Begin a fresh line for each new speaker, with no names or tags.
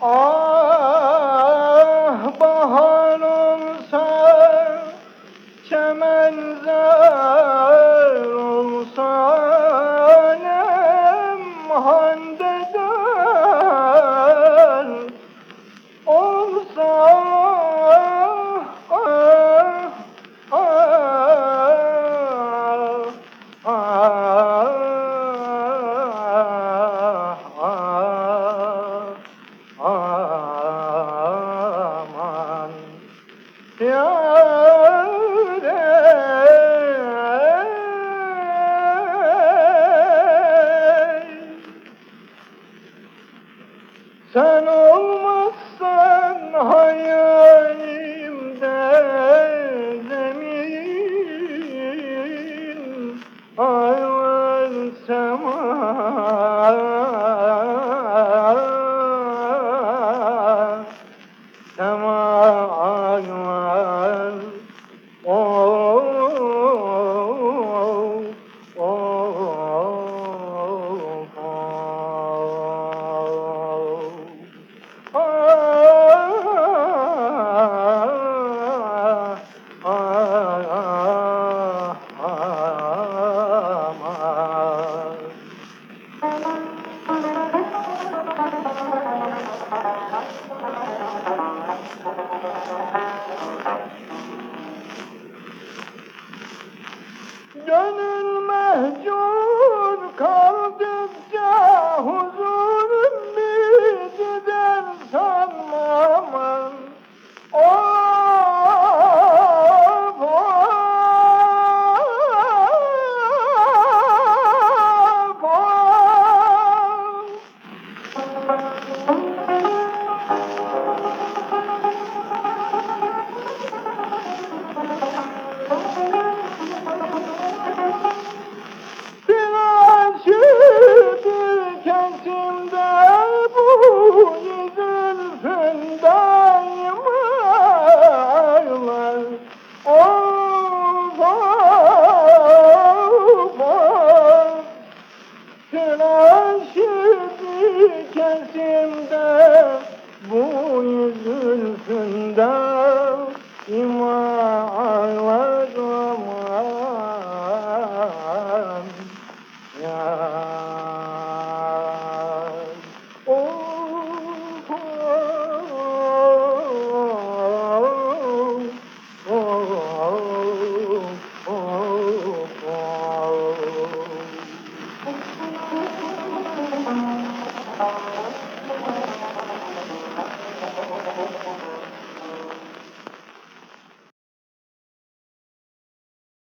آه بهارم سر چمن زر aman yâre. Sen olmazsan hayalimde gönül mehcun herkesimde bu yüzülsünde ima